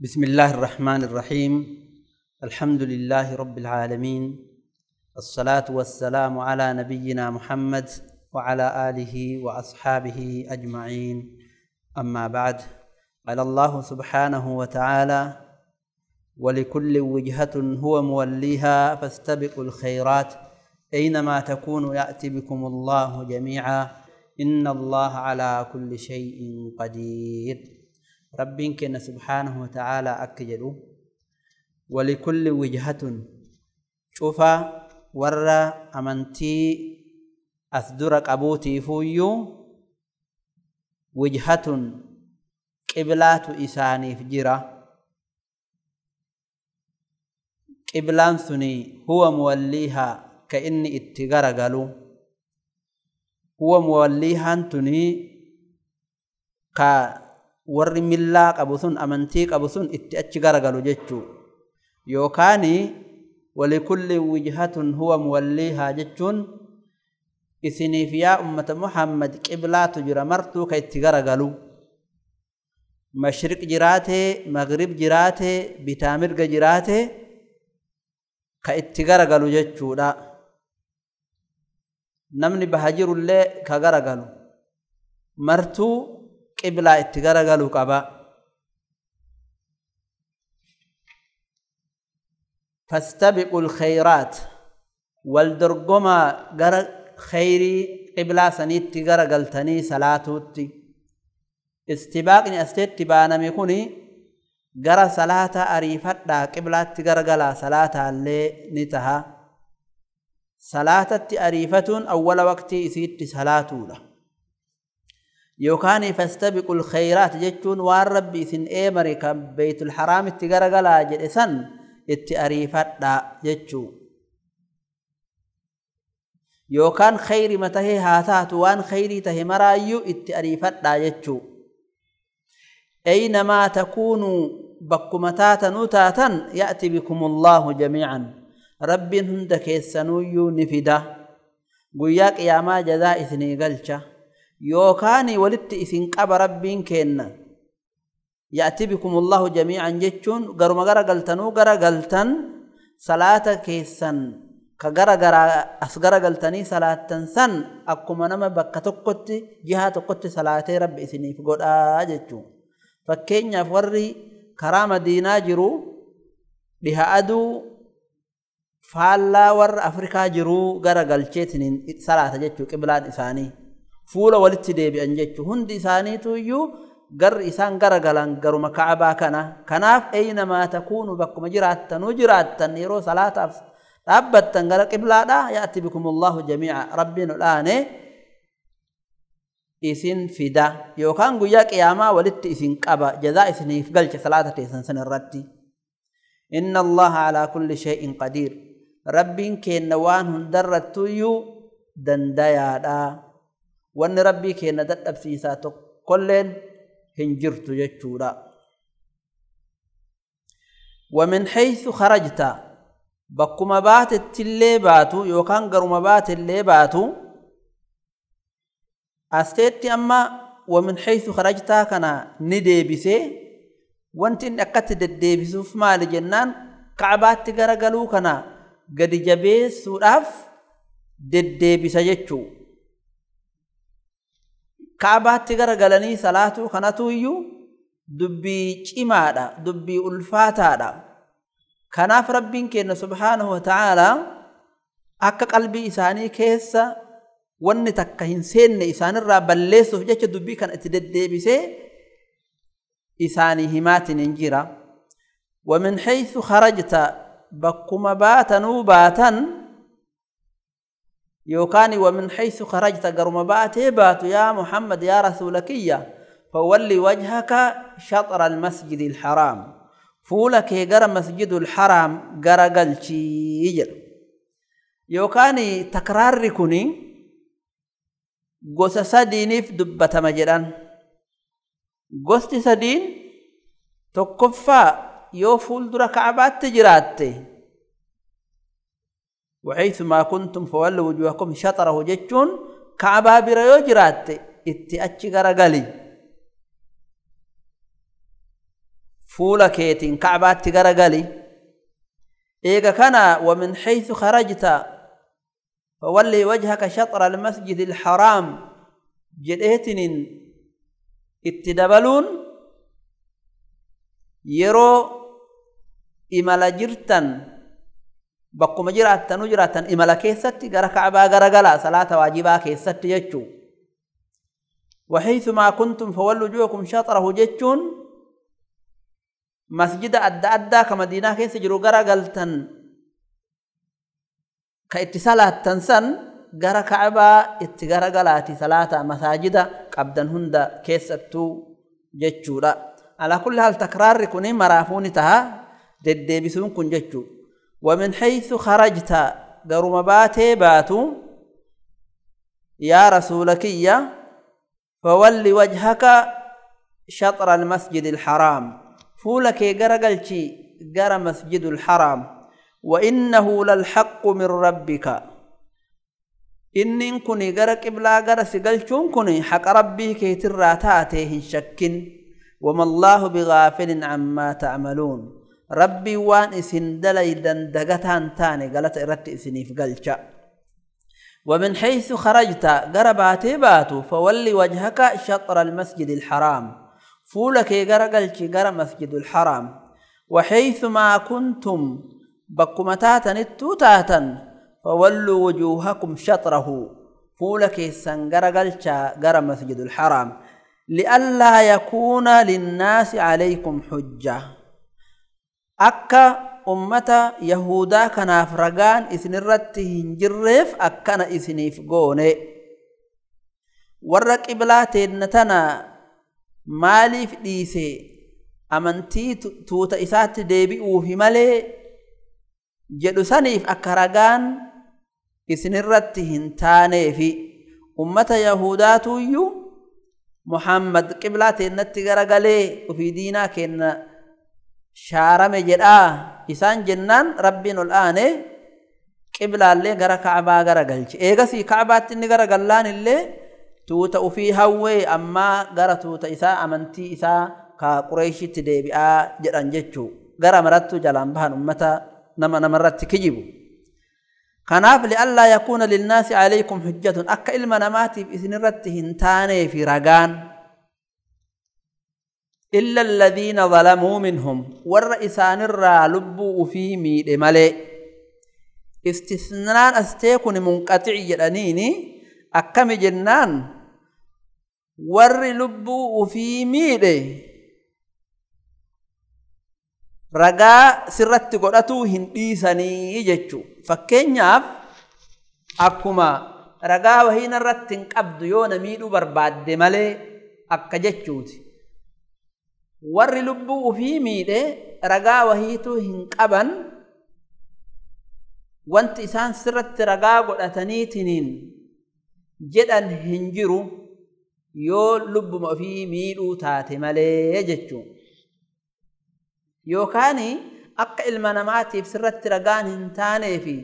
بسم الله الرحمن الرحيم. الحمد لله رب العالمين. الصلاة والسلام على نبينا محمد وعلى آله وأصحابه أجمعين. أما بعد قال الله سبحانه وتعالى ولكل وجهة هو موليها فاستبقوا الخيرات. أينما تكونوا يأتي بكم الله جميعا إن الله على كل شيء قدير. رب كن سبحانه وتعالى أكجل ولكل وجهة شوف ور أمنتي أصدرك أبوتي فويو. وجهة قبلات إساني فجرة. قبلان سني هو موليها كإني اتغر قالوا هو موليها تني warri millaa qabu sun amantii qabu sun itti achi garagalu jechuu. Yookaan walikulli wijhatun huwa muwalliihaa jechuun isiniif yaa ummata muhammad qiblaatu jira martuu ka itti garagalu. Mashriq jiraatee magrib jiraatee bitaa mirga jiraatee ka itti garagalu jechuudha. Namni baha jirullee ka garagalu. Martuu itti garagalu qaba fastabiqu lkhayraat wal dorgomaa gara khayrii qiblaa saniitti garagaltanii salaatuutti istibaaqni asteetti baaname kun gara salaata ariifadhaa qiblaatti garagalaa salaataallee ni taha salaatatti ariifatuun awwala waqtii isiitti salaatuudha beeytul haraamitti garagalaa jedhe san itti ariifadha jechuu yookaan khayrima tahee haa taatu waan khayrii tahe maraayyuu itti ariifadha jechuu aynamaa takuunuu bakkuma taatanuu taatan ya'ti bikum allaahu jamiican rabbiin hunda keessanuuyyuu ni fida guyyaa qiyaamaa jazaa isinii galcha yookaan walitti isin qaba rabbiin kenna ya'ti bikum allahu jamiican jechuun garuma gara galtanuu gara galtan salaata keessan ka gara garaa as gara galtanii salaattan san akkuma nama bakka tokkotti jihaa tokkotti salaatee rabbi isiniif godhaa jechuu. Fakkeenyaaf warri karaa madiinaa jiru dhiha aduu faallaa warra afrikaa jiruu gara galcheetiniin salaata jechuu qiblaan isaanii fuula walitti deebi'an jechuu hundi isaaniitu iyyuu garri isaan garagalan garuma ka'abaa kana kanaaf aynamaa takuunu bakkuma jiraattanuu jiraattan yeroo salaataaf dhaabbattan gara qiblaadha yaati bikum allahu jamiica rabbiin odhaane isin fida yookaan guyyaa qiyaamaa walitti isin qaba jazaa isiniif galcha salaata teessan san irratti inna allaha alaa kulli shay'in qadiir rabbiin keenna waan hundarrattuyyuu dandayaadha wanni rabbii kenna dadhabsiisaa tokkolleen hin jirtu jechuudha wamin haythu karajta bakkuma baatettillee baatu yookaan garuma baatellee baatu asteetti amma wamin haythu karajtaa kana ni deebisee wanti inni akkatti deddeebisuuf maali jennaan ka'abaatti garagaluu kana gadi jabeessuudhaaf deddeebisa jechuudha. كعباتي غرا غلني صلاتو خناتو يو دبي قيما دبي الفاتا دا كناف ربين كين سبحانه وتعالى اك قلبي اساني كيسا ون تكهين سين اسان را بلسو جچ دبي كان اتدد بي سي اساني همات ننجرا ومن حيث خرجت بكم باتن وباتن باتا يوكاني ومن حيث خرجت قرم باتي بات يا محمد يا رسولك فولي وجهك شطر المسجد الحرام. فولك قر مسجد الحرام قر قلشي يوكاني تكرار ركني قوس سدينيف دبة مجران قوست سدين تكفى يو فول درك عبات وحيث ما كنتم فولوا وجوهكم شطره جتشون كعبا بريو جرات إتي أتشي غرقالي فولا كيتين كعبا اتشي غرقالي ايقا كان ومن حيث خرجت فولي وجهك شطر المسجد الحرام. جدهتن اتدبلون يرو إما bakkuma jiraattanuu jiraattan imala keessatti gara kacbaa garagalaa salaata waajibaa keessatti jechuu. وحيثما كنتم فولوا وجوهكم شطره جتشون مسجد أدى أدى كمدينة كيس جرو غرا غلتن كاتصالات تنسن غرا كعبة اتغرا غلاتي صلاة مساجد قبدا هند كيستو جتشورا على كل حال تكرار كوني تها ددبسون كن جتشو ومن حيث خرجت قرم باتي باتو يا رسولك يا فول وجهك شطر المسجد الحرام. فولك قرقلشي قر مسجد الحرام. وإنه للحق من ربك. إن كني قر قبلا قر سقلشون كني حق ربي كي تراتاته شك وما الله بغافل عما تعملون. ربي وان دلي دندقتان تاني قالت إرت اسني في قلشا ومن حيث خرجت قرباتي باتو فولي وجهك شطر المسجد الحرام فولك قرقلش قر مسجد الحرام وحيث ما كنتم بكمتاتا التوتاتا فولوا وجوهكم شطره فولك سنقرقلش قر مسجد الحرام لئلا يكون للناس عليكم حجة akka ummata yahudaa kanaaf ragaan isinirratti hin jirreef akkana isiniif goone. Warra qiblaa teenna tana maaliif dhiise? Amantii tuuta isaatti deebi'uufi malee? Jedhu saniif akka ragaan isinirratti hin taaneefi. Ummata yahudaatuyyuu muhammad qiblaa teennatti garagalee ufii diinaa kenna shaarame jedhaa isaan jennaan rabbiin ol aane qiblaallee gara kacbaa gara galche. Eegasii kacbaatti inni gara gallaan illee tuuta ufii hawwee ammaa gara tuuta isaa amantii isaa ka qureeshitti deebi'aa jedhan jechuu. Gara marattu jalaan bahan ummata nama namarratti kijibu. Kanaaf li'allaa yakuuna linnaasi calaykum hujjatun. Akka ilma namaatiif isinirratti hin taaneefi ragaan إلا الذين ظلموا منهم ور إسان الرا لبوا في ميد ملي استثناء أستيكون منقطع جلانيني أكم جنان ور لبوا في ميد رقا سرت قرأتو هنديساني جتشو فكينياف أكما رقا وهين الرتن قبض يون ميدو برباد ملي أكا جتشوتي Warri lubbuu ufii miidhe ragaa wahiituu hin qaban wanti isaan sirratti ragaa godhataniitiniin jedhan hin jiru yoo lubbuma ofii miidhuu taate malee jechuun yookaan akka ilma namaatiif sirratti ragaan hin taaneefi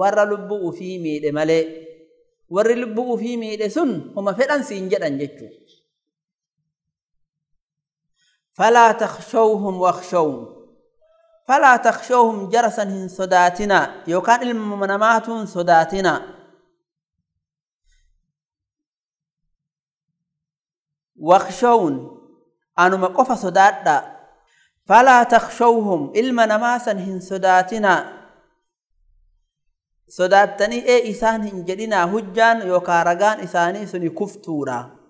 warra lubbuu ufii miidhe malee warri lubbuu ufii miidhe sun huma fedhan siin jedhan jechuudha. فلا تخشوهم واخشون فلا تخشوهم جرسا هن صداتنا. يوكان المنامات صداتنا. واخشون. أنو مقف صداتا. فلا تخشوهم. المناماسا هن صداتنا. صداتني اي إسان هن جدنا هجان يوكارغان إساني سني كفتورا.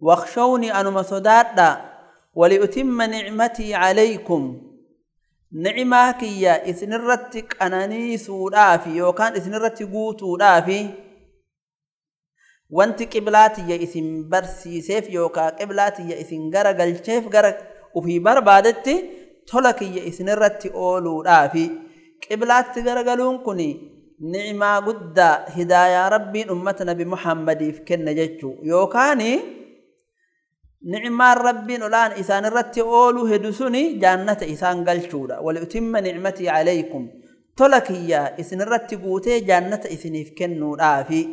واخشوني أنما صدادا ولأتم نعمتي عليكم نعماك يا إثنرتك أناني سودافي يوكان إثنرتك قوتودافي wanti qiblaatiyya isin barsiiseef yookaa qiblaatiyya isin gara galcheef gara ufii barbaadetti tola kiyya isinirratti ooluudhaafi qiblaatti garagaluun kun ni'imaa guddaa hidaayaa rabbiin ummata nabi muhammadiif kenne jechuu yookaanii نعمان ربين الآن إسان الرتي أولو هدسوني جانة إسان قلشودا ولأتم نعمتي عليكم. تلك يا إسن الرتي قوتي جانة إسن إفكنو رافي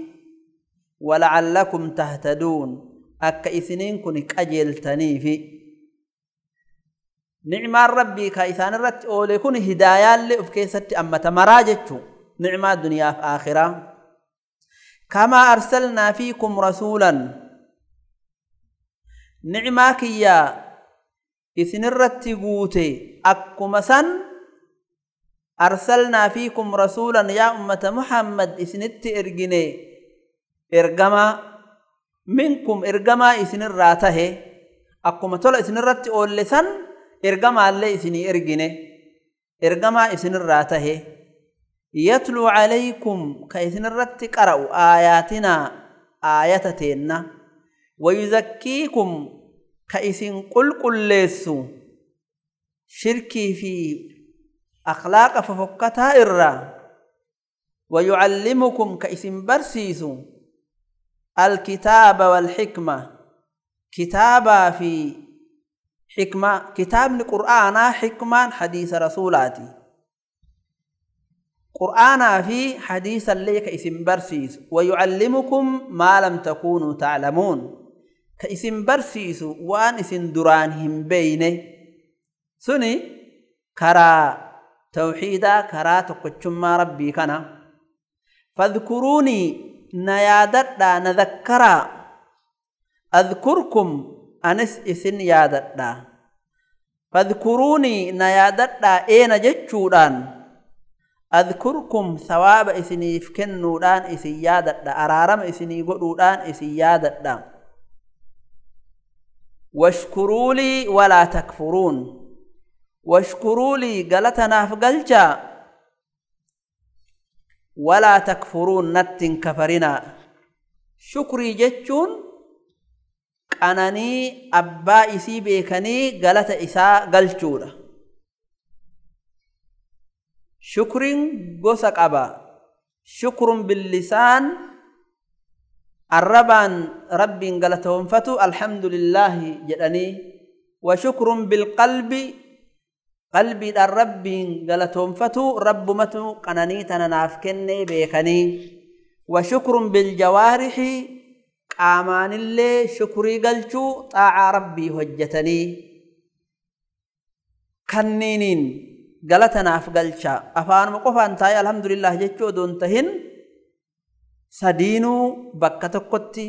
ولعلكم تهتدون. أكا إسنين كنك أجل تنيفي nicmaan rabbii ka isaan irratti oole kun hidaayaallee of keessatti ammata maraa jechuu nicmaa duniyaaf aakhiraa kamaa arsalnaa fiikum نعماكيا إثنرتي قوتي. أكمسن أرسلنا فيكم رسولا يا أمة محمد. إثنت إرقني. إرقما منكم. إرقما تولي أكمتول إثنرتي أولسن إرقما اللي إثني إرقني. إرقما إثنراته يتلو عليكم كإثنرتي قرأوا آياتنا. آياتنا ويزكيكم كايسين قل قل ليسو. شركي في أخلاق ففكتها إرّا. ويعلمكم كايسين برسيسو. الكتاب والحكمة. كتابا في حكمة. كتاب القرآن حكمة حديث رسولاتي. قرآن في حديث اللي كايسين برسيس. ويعلمكم ما لم تكونوا تعلمون. Ka isin barsiisu waan isin duraan hin beeyne suni karaa tawxiidaa karaa tokkochummaa rabbii kana fadkuruunii na yaadadhaa na dakkaraa adkurkum anis isin yaadadhaa fadkuruunii na yaadadhaa eena jechuudhaan adkurkum sawaaba isiniif kennuudhaan isin yaadadha araarama isinii godhuudhaan isin yaadadha واشكروا لي ولا تكفرون. واشكروا لي قلتنا فقلتا ولا تكفرون نت كفرنا. شكري جتشون. أناني أبا إسي بيكني قلت إساء قلتشون شكر قوسك أبا. شكر باللسان. الربان ربي انقلتهم فتو الحمد لله جدني وشكر بالقلب. قلبي الرب انقلتهم فتو رب متو قناني تنافكني بيخني وشكر بالجوارح قامان اللي شكري قلتو طاع ربي هجتني. كنينين قلتنا فقلتا أفان مقفان تاي الحمد لله جدتو دونتهن sadiinuu bakka tokkotti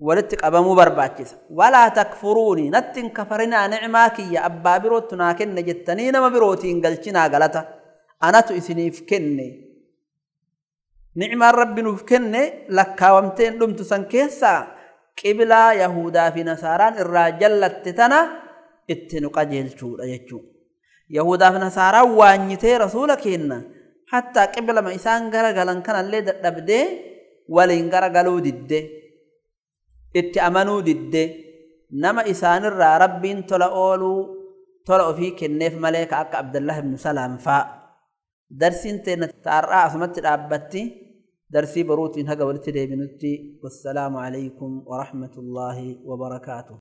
walitti qabamuu barbaachisa. Walaa takfuruuni nattin kafarinaa nicmaa kiyya abbaa birootti naa kenne jettanii nama birootiin galchinaa galata. Anatu isiniif kenne. Nicmaan rabbi nuuf kenne lakkaawamteen dhumtu san keessaa qibilaa yahudaa fi nasaaraan irraa jallatte tana itti nu qajeelchuudha jechuudha. Yahudaaf nasaaraan waanyitee rasuula kenna حتى قبل ما إسان غرا غلان كان اللي دبدي ولين غرا غلو ديد إت أمانو ديد نما إسان الرا ربين تلا أولو تلا أفي كنف ملك أك عبد الله بن سلام فا درسين تين تارا أسمت الأبتي درسي بروتين هجا ورتي بنتي والسلام عليكم ورحمة الله وبركاته